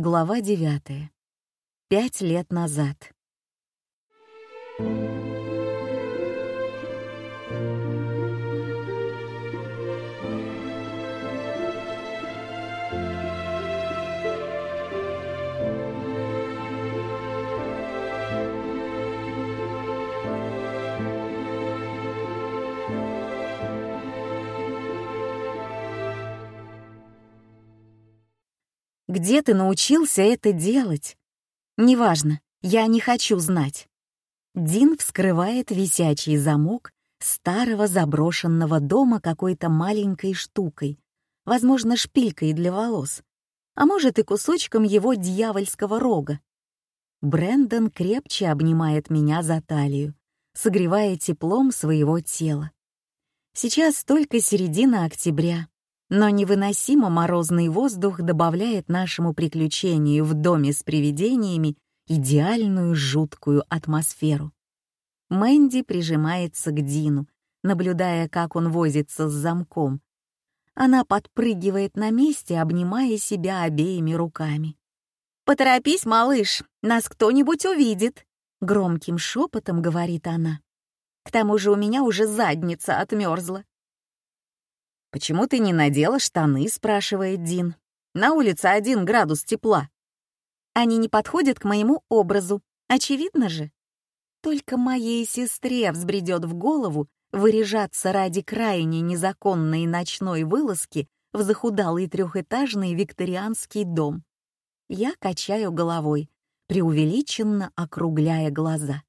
Глава девятая. Пять лет назад. Где ты научился это делать? Неважно, я не хочу знать. Дин вскрывает висячий замок старого заброшенного дома какой-то маленькой штукой, возможно, шпилькой для волос, а может и кусочком его дьявольского рога. Брэндон крепче обнимает меня за талию, согревая теплом своего тела. Сейчас только середина октября, но невыносимо морозный воздух добавляет нашему приключению в доме с привидениями идеальную жуткую атмосферу. Мэнди прижимается к Дину, наблюдая, как он возится с замком. Она подпрыгивает на месте, обнимая себя обеими руками. «Поторопись, малыш, нас кто-нибудь увидит!» Громким шепотом говорит она. «К тому же у меня уже задница отмерзла. «Почему ты не надела штаны?» — спрашивает Дин. «На улице один градус тепла». «Они не подходят к моему образу, очевидно же». Только моей сестре взбредет в голову выряжаться ради крайне незаконной ночной вылазки в захудалый трехэтажный викторианский дом. Я качаю головой, преувеличенно округляя глаза.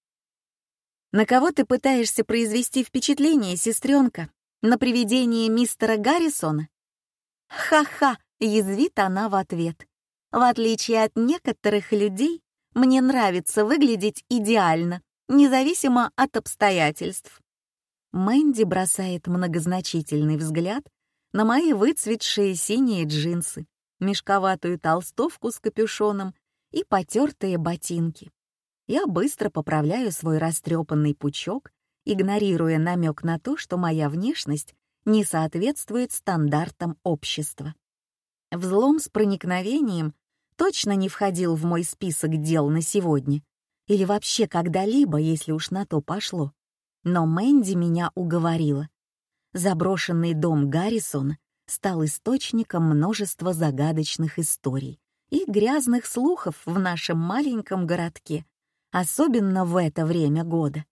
«На кого ты пытаешься произвести впечатление, сестренка?» На привидение мистера Гаррисона? Ха-ха, язвит она в ответ. В отличие от некоторых людей, мне нравится выглядеть идеально, независимо от обстоятельств. Мэнди бросает многозначительный взгляд на мои выцветшие синие джинсы, мешковатую толстовку с капюшоном и потертые ботинки. Я быстро поправляю свой растрепанный пучок игнорируя намек на то, что моя внешность не соответствует стандартам общества. Взлом с проникновением точно не входил в мой список дел на сегодня или вообще когда-либо, если уж на то пошло. Но Мэнди меня уговорила. Заброшенный дом Гаррисон стал источником множества загадочных историй и грязных слухов в нашем маленьком городке, особенно в это время года.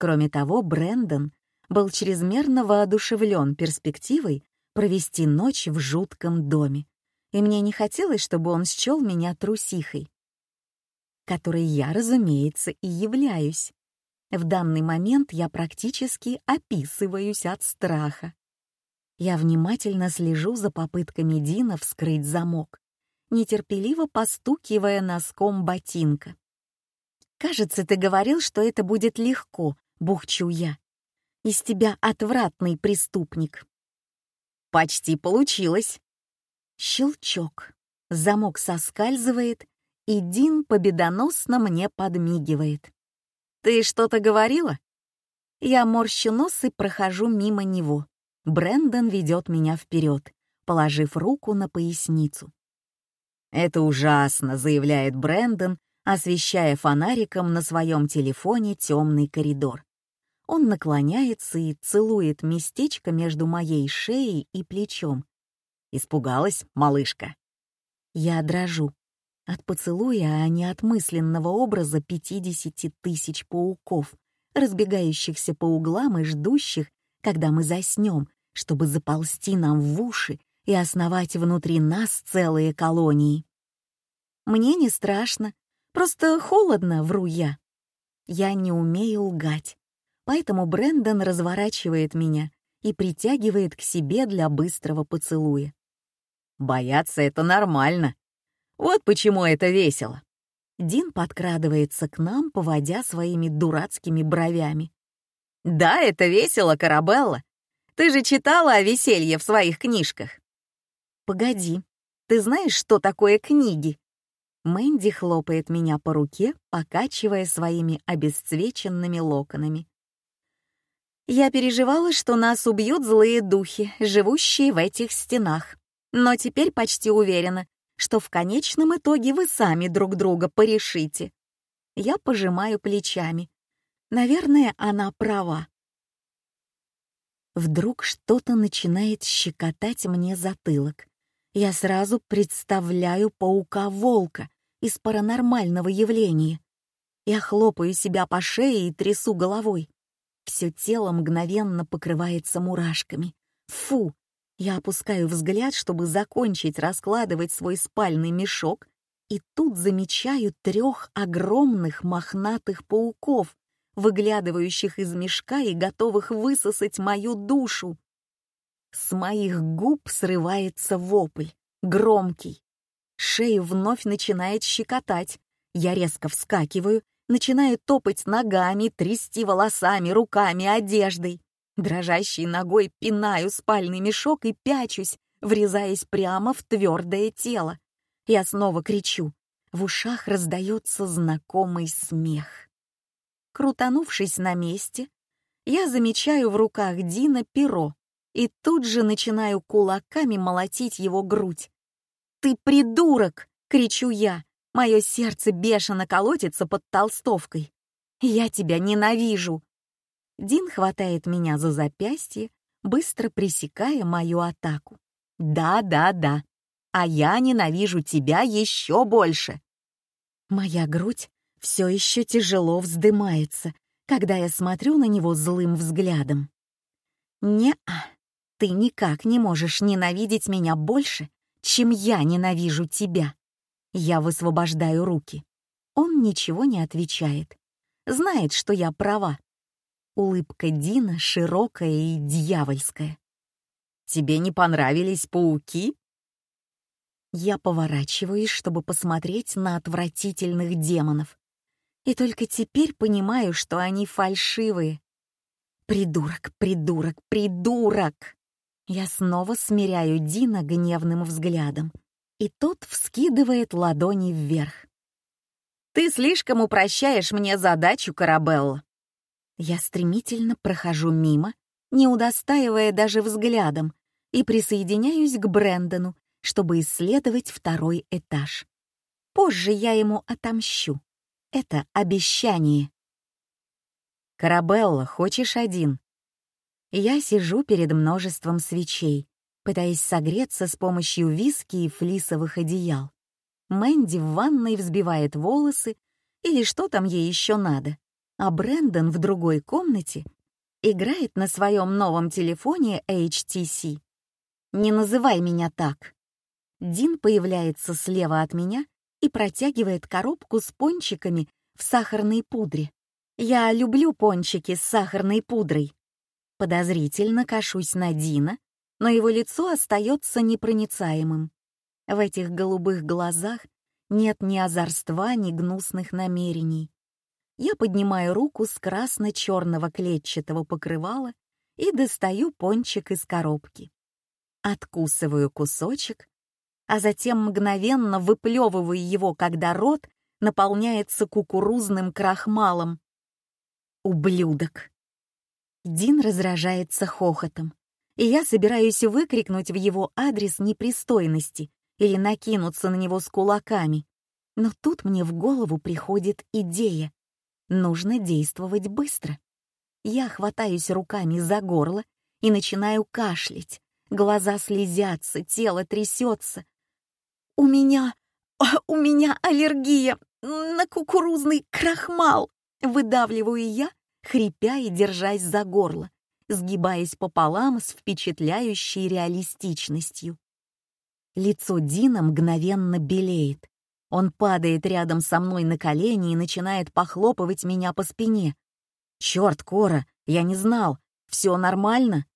Кроме того, Брэндон был чрезмерно воодушевлен перспективой провести ночь в жутком доме, и мне не хотелось, чтобы он счел меня трусихой, которой я, разумеется, и являюсь. В данный момент я практически описываюсь от страха. Я внимательно слежу за попытками Дина вскрыть замок, нетерпеливо постукивая носком ботинка. «Кажется, ты говорил, что это будет легко», бухчу я. Из тебя отвратный преступник. Почти получилось. Щелчок. Замок соскальзывает, и Дин победоносно мне подмигивает. «Ты что-то говорила?» Я морщу нос и прохожу мимо него. Брэндон ведет меня вперед, положив руку на поясницу. «Это ужасно», — заявляет Брэндон, освещая фонариком на своем телефоне темный коридор. Он наклоняется и целует местечко между моей шеей и плечом. Испугалась малышка. Я дрожу. От поцелуя, а не от мысленного образа 50 тысяч пауков, разбегающихся по углам и ждущих, когда мы заснем, чтобы заползти нам в уши и основать внутри нас целые колонии. Мне не страшно, просто холодно, вру я. Я не умею лгать. Поэтому Брэндон разворачивает меня и притягивает к себе для быстрого поцелуя. Бояться — это нормально. Вот почему это весело. Дин подкрадывается к нам, поводя своими дурацкими бровями. «Да, это весело, Карабелла. Ты же читала о веселье в своих книжках». «Погоди, ты знаешь, что такое книги?» Мэнди хлопает меня по руке, покачивая своими обесцвеченными локонами. Я переживала, что нас убьют злые духи, живущие в этих стенах. Но теперь почти уверена, что в конечном итоге вы сами друг друга порешите. Я пожимаю плечами. Наверное, она права. Вдруг что-то начинает щекотать мне затылок. Я сразу представляю паука-волка из паранормального явления. Я хлопаю себя по шее и трясу головой. Все тело мгновенно покрывается мурашками. Фу! Я опускаю взгляд, чтобы закончить раскладывать свой спальный мешок, и тут замечаю трех огромных мохнатых пауков, выглядывающих из мешка и готовых высосать мою душу. С моих губ срывается вопль, громкий. Шею вновь начинает щекотать. Я резко вскакиваю, начинаю топать ногами, трясти волосами, руками, одеждой. Дрожащей ногой пинаю спальный мешок и пячусь, врезаясь прямо в твердое тело. Я снова кричу. В ушах раздается знакомый смех. Крутанувшись на месте, я замечаю в руках Дина перо и тут же начинаю кулаками молотить его грудь. «Ты придурок!» — кричу я. Мое сердце бешено колотится под толстовкой. «Я тебя ненавижу!» Дин хватает меня за запястье, быстро пресекая мою атаку. «Да, да, да. А я ненавижу тебя еще больше!» Моя грудь все еще тяжело вздымается, когда я смотрю на него злым взглядом. «Не-а, ты никак не можешь ненавидеть меня больше, чем я ненавижу тебя». Я высвобождаю руки. Он ничего не отвечает. Знает, что я права. Улыбка Дина широкая и дьявольская. «Тебе не понравились пауки?» Я поворачиваюсь, чтобы посмотреть на отвратительных демонов и только теперь понимаю, что они фальшивые. Придурок, придурок, придурок! Я снова смиряю Дина гневным взглядом, и тот вскидывает ладони вверх. «Ты слишком упрощаешь мне задачу, Карабелла!» Я стремительно прохожу мимо, не удостаивая даже взглядом, и присоединяюсь к Брэндону, чтобы исследовать второй этаж. Позже я ему отомщу. Это обещание. «Карабелла, хочешь один?» Я сижу перед множеством свечей, пытаясь согреться с помощью виски и флисовых одеял. Мэнди в ванной взбивает волосы или что там ей еще надо, а Брэндон в другой комнате играет на своем новом телефоне HTC. «Не называй меня так!» Дин появляется слева от меня и протягивает коробку с пончиками в сахарной пудре. Я люблю пончики с сахарной пудрой. Подозрительно кашусь на Дина, но его лицо остается непроницаемым. В этих голубых глазах нет ни озорства, ни гнусных намерений. Я поднимаю руку с красно-черного клетчатого покрывала и достаю пончик из коробки. Откусываю кусочек а затем мгновенно выплевываю его, когда рот наполняется кукурузным крахмалом. Ублюдок! Дин раздражается хохотом, и я собираюсь выкрикнуть в его адрес непристойности или накинуться на него с кулаками. Но тут мне в голову приходит идея. Нужно действовать быстро. Я хватаюсь руками за горло и начинаю кашлять. Глаза слезятся, тело трясется, «У меня... у меня аллергия на кукурузный крахмал!» Выдавливаю я, хрипя и держась за горло, сгибаясь пополам с впечатляющей реалистичностью. Лицо Дина мгновенно белеет. Он падает рядом со мной на колени и начинает похлопывать меня по спине. «Черт, Кора, я не знал. Все нормально?»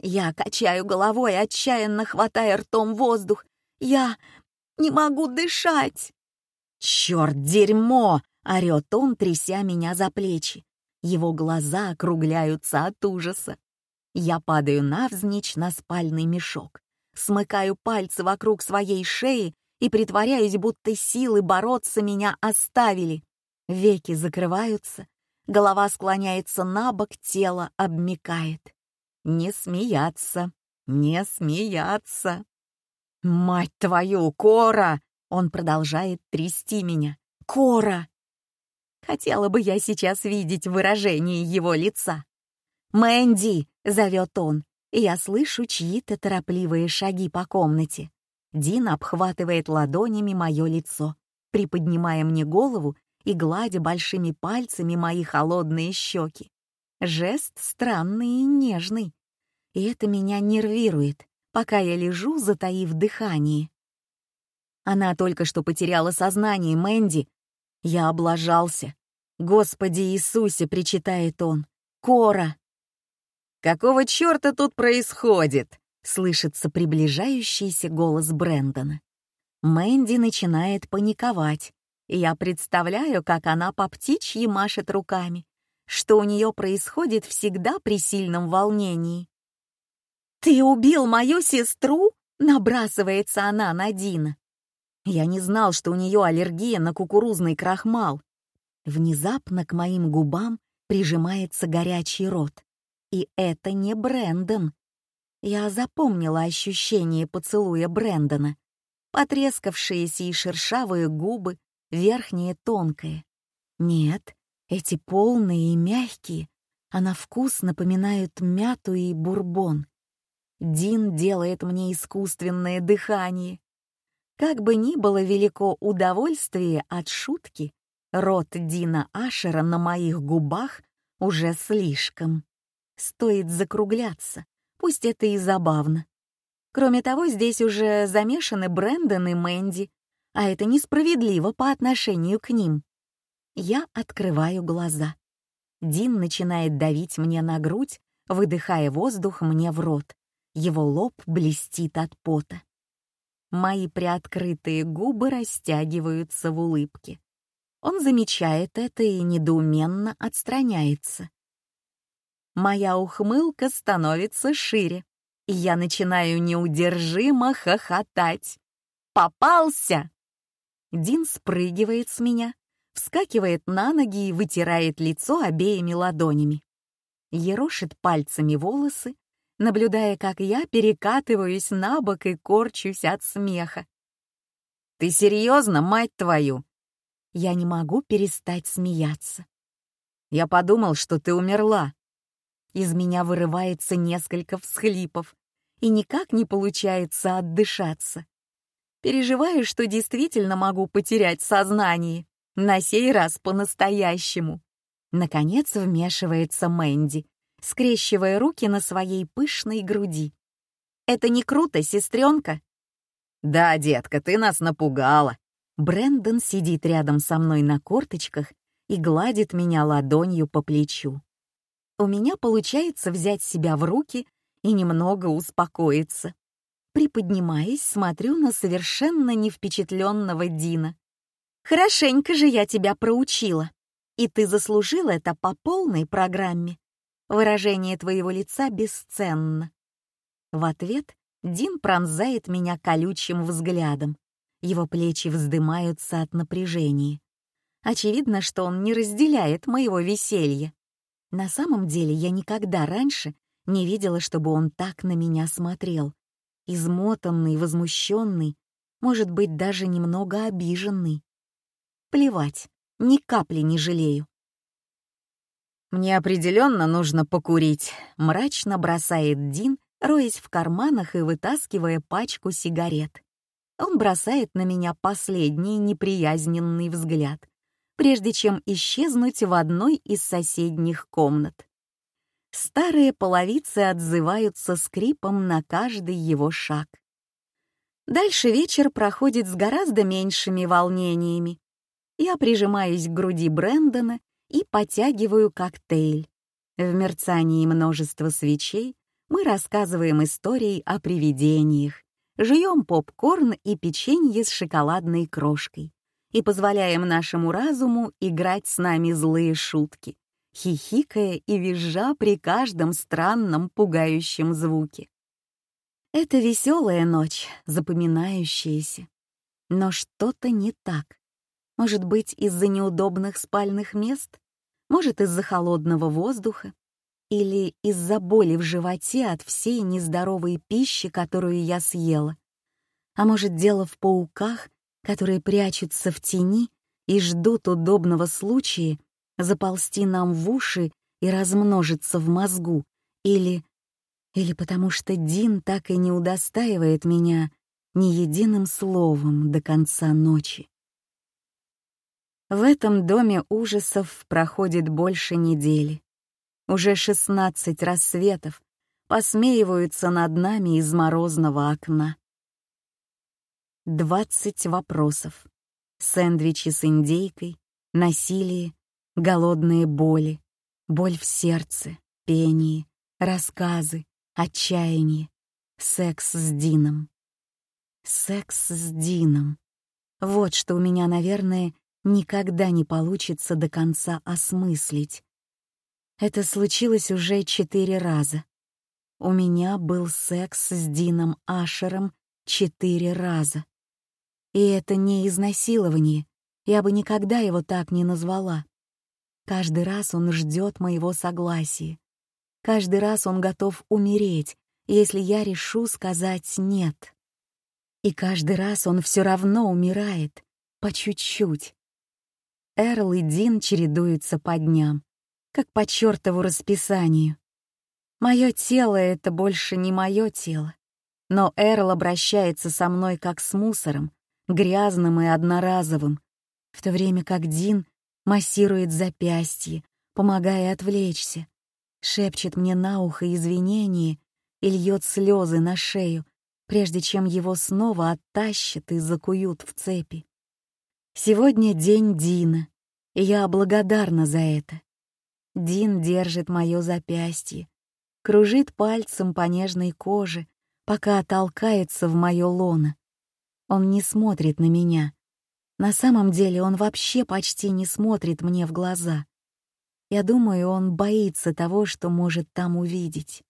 Я качаю головой, отчаянно хватая ртом воздух. «Я... Не могу дышать!» «Черт, дерьмо!» — орёт он, тряся меня за плечи. Его глаза округляются от ужаса. Я падаю навзничь на спальный мешок, смыкаю пальцы вокруг своей шеи и притворяюсь, будто силы бороться меня оставили. Веки закрываются, голова склоняется на бок, тело обмикает. Не смеяться, не смеяться. «Мать твою, Кора!» Он продолжает трясти меня. «Кора!» Хотела бы я сейчас видеть выражение его лица. «Мэнди!» — зовет он, я слышу чьи-то торопливые шаги по комнате. Дин обхватывает ладонями мое лицо, приподнимая мне голову и гладя большими пальцами мои холодные щеки. Жест странный и нежный. И это меня нервирует, пока я лежу, затаив дыхание. Она только что потеряла сознание, Мэнди. Я облажался. «Господи Иисусе!» — причитает он. «Кора!» «Какого черта тут происходит?» — слышится приближающийся голос Брэндона. Мэнди начинает паниковать, я представляю, как она по птичьи машет руками, что у нее происходит всегда при сильном волнении. «Ты убил мою сестру?» — набрасывается она на Дина. Я не знал, что у нее аллергия на кукурузный крахмал. Внезапно к моим губам прижимается горячий рот. И это не Брэндон. Я запомнила ощущение поцелуя Брэндона. Потрескавшиеся и шершавые губы, верхние тонкие. Нет, эти полные и мягкие, а на вкус напоминают мяту и бурбон. Дин делает мне искусственное дыхание. Как бы ни было велико удовольствие от шутки, рот Дина Ашера на моих губах уже слишком. Стоит закругляться, пусть это и забавно. Кроме того, здесь уже замешаны Брэндон и Мэнди, а это несправедливо по отношению к ним. Я открываю глаза. Дин начинает давить мне на грудь, выдыхая воздух мне в рот. Его лоб блестит от пота. Мои приоткрытые губы растягиваются в улыбке. Он замечает это и недоуменно отстраняется. Моя ухмылка становится шире, и я начинаю неудержимо хохотать. «Попался!» Дин спрыгивает с меня, вскакивает на ноги и вытирает лицо обеими ладонями. Ерошит пальцами волосы, наблюдая, как я перекатываюсь на бок и корчусь от смеха. «Ты серьезно, мать твою?» Я не могу перестать смеяться. «Я подумал, что ты умерла». Из меня вырывается несколько всхлипов, и никак не получается отдышаться. Переживаю, что действительно могу потерять сознание, на сей раз по-настоящему. Наконец вмешивается Мэнди, скрещивая руки на своей пышной груди. «Это не круто, сестренка?» «Да, детка, ты нас напугала». Брэндон сидит рядом со мной на корточках и гладит меня ладонью по плечу. У меня получается взять себя в руки и немного успокоиться. Приподнимаясь, смотрю на совершенно невпечатленного Дина. «Хорошенько же я тебя проучила, и ты заслужил это по полной программе. Выражение твоего лица бесценно». В ответ Дин пронзает меня колючим взглядом. Его плечи вздымаются от напряжения. Очевидно, что он не разделяет моего веселья. На самом деле я никогда раньше не видела, чтобы он так на меня смотрел измотанный, возмущенный, может быть, даже немного обиженный. Плевать, ни капли не жалею. «Мне определенно нужно покурить», — мрачно бросает Дин, роясь в карманах и вытаскивая пачку сигарет. Он бросает на меня последний неприязненный взгляд, прежде чем исчезнуть в одной из соседних комнат. Старые половицы отзываются скрипом на каждый его шаг. Дальше вечер проходит с гораздо меньшими волнениями. Я прижимаюсь к груди Брэндона и потягиваю коктейль. В мерцании множества свечей мы рассказываем истории о привидениях, жуем попкорн и печенье с шоколадной крошкой и позволяем нашему разуму играть с нами злые шутки, хихикая и визжа при каждом странном пугающем звуке. Это веселая ночь, запоминающаяся. Но что-то не так. Может быть, из-за неудобных спальных мест? Может, из-за холодного воздуха? Или из-за боли в животе от всей нездоровой пищи, которую я съела? А может, дело в пауках, которые прячутся в тени и ждут удобного случая заползти нам в уши и размножиться в мозгу, или... или потому что Дин так и не удостаивает меня ни единым словом до конца ночи. В этом доме ужасов проходит больше недели. Уже шестнадцать рассветов посмеиваются над нами из морозного окна. Двадцать вопросов. Сэндвичи с индейкой, насилие, голодные боли, боль в сердце, пение, рассказы, отчаяние, секс с Дином. Секс с Дином. Вот что у меня, наверное, никогда не получится до конца осмыслить. Это случилось уже четыре раза. У меня был секс с Дином Ашером четыре раза. И это не изнасилование, я бы никогда его так не назвала. Каждый раз он ждет моего согласия. Каждый раз он готов умереть, если я решу сказать «нет». И каждый раз он все равно умирает, по чуть-чуть. Эрл и Дин чередуются по дням, как по чертову расписанию. Мое тело — это больше не мое тело. Но Эрл обращается со мной как с мусором, грязным и одноразовым, в то время как Дин массирует запястье, помогая отвлечься, шепчет мне на ухо извинения и льет слезы на шею, прежде чем его снова оттащат и закуют в цепи. Сегодня день Дина, и я благодарна за это. Дин держит мое запястье, кружит пальцем по нежной коже, пока толкается в мое лоно. Он не смотрит на меня. На самом деле он вообще почти не смотрит мне в глаза. Я думаю, он боится того, что может там увидеть.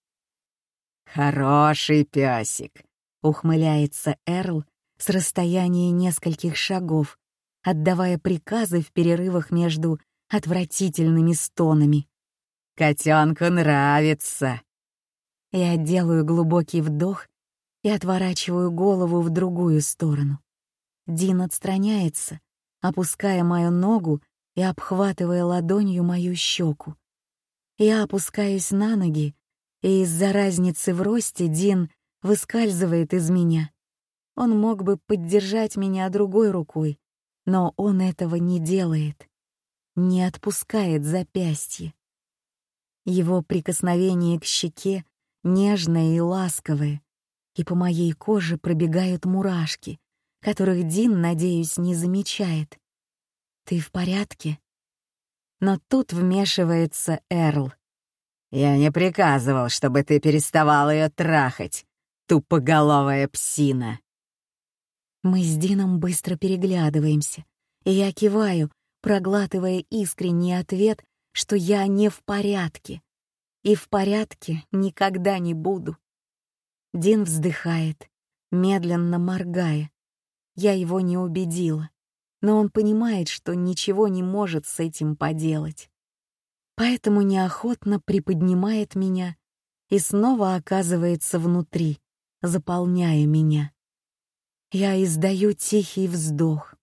«Хороший песик», — ухмыляется Эрл с расстояния нескольких шагов, отдавая приказы в перерывах между отвратительными стонами. «Котенку нравится!» Я делаю глубокий вдох и отворачиваю голову в другую сторону. Дин отстраняется, опуская мою ногу и обхватывая ладонью мою щеку. Я опускаюсь на ноги, и из-за разницы в росте Дин выскальзывает из меня. Он мог бы поддержать меня другой рукой, но он этого не делает, не отпускает запястье. Его прикосновение к щеке нежное и ласковое, и по моей коже пробегают мурашки, которых Дин, надеюсь, не замечает. «Ты в порядке?» Но тут вмешивается Эрл. «Я не приказывал, чтобы ты переставал ее трахать, тупоголовая псина!» Мы с Дином быстро переглядываемся, и я киваю, проглатывая искренний ответ, что я не в порядке. И в порядке никогда не буду. Дин вздыхает, медленно моргая. Я его не убедила, но он понимает, что ничего не может с этим поделать. Поэтому неохотно приподнимает меня и снова оказывается внутри, заполняя меня. Я издаю тихий вздох.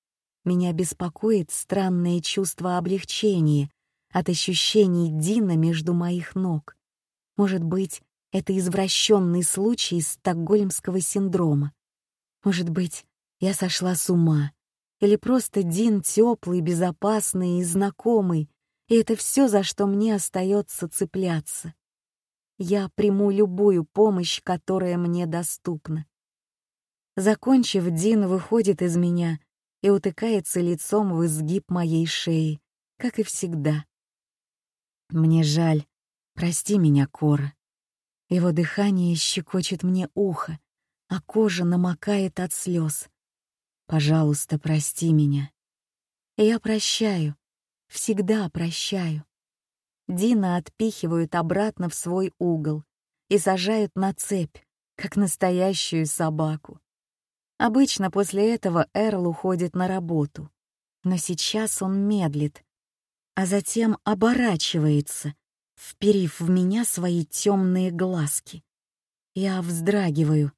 Меня беспокоит странное чувство облегчения от ощущений Дина между моих ног. Может быть, это извращенный случай стокгольмского синдрома. Может быть, я сошла с ума, или просто Дин теплый, безопасный и знакомый, и это все, за что мне остается цепляться. Я приму любую помощь, которая мне доступна. Закончив, Дин выходит из меня и утыкается лицом в изгиб моей шеи, как и всегда. Мне жаль. Прости меня, Кора. Его дыхание щекочет мне ухо, а кожа намокает от слез. Пожалуйста, прости меня. Я прощаю, всегда прощаю. Дина отпихивают обратно в свой угол и сажают на цепь, как настоящую собаку. Обычно после этого Эрл уходит на работу, но сейчас он медлит, а затем оборачивается вперив в меня свои темные глазки. Я вздрагиваю.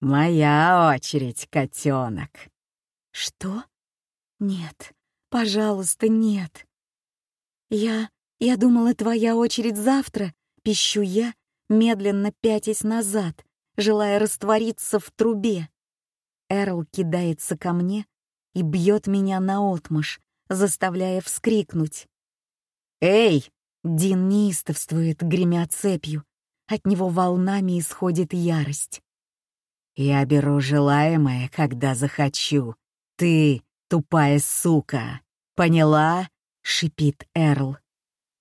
«Моя очередь, котенок. «Что? Нет, пожалуйста, нет». «Я... я думала, твоя очередь завтра», — пищу я, медленно пятясь назад, желая раствориться в трубе. Эрл кидается ко мне и бьет меня наотмашь, заставляя вскрикнуть. «Эй!» — Дин неистовствует, гремя цепью. От него волнами исходит ярость. «Я беру желаемое, когда захочу. Ты — тупая сука. Поняла?» — шипит Эрл.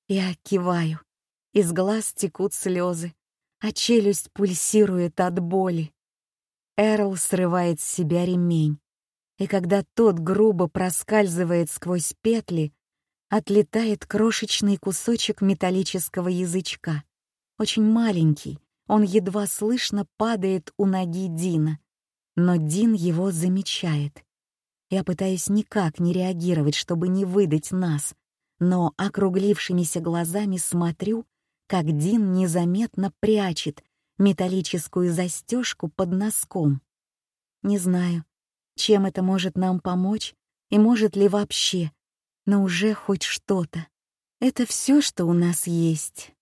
Я киваю. Из глаз текут слезы, а челюсть пульсирует от боли. Эрл срывает с себя ремень, и когда тот грубо проскальзывает сквозь петли, отлетает крошечный кусочек металлического язычка. Очень маленький, он едва слышно падает у ноги Дина. Но Дин его замечает. Я пытаюсь никак не реагировать, чтобы не выдать нас, но округлившимися глазами смотрю, как Дин незаметно прячет металлическую застежку под носком. Не знаю, чем это может нам помочь и может ли вообще, но уже хоть что-то. Это все, что у нас есть.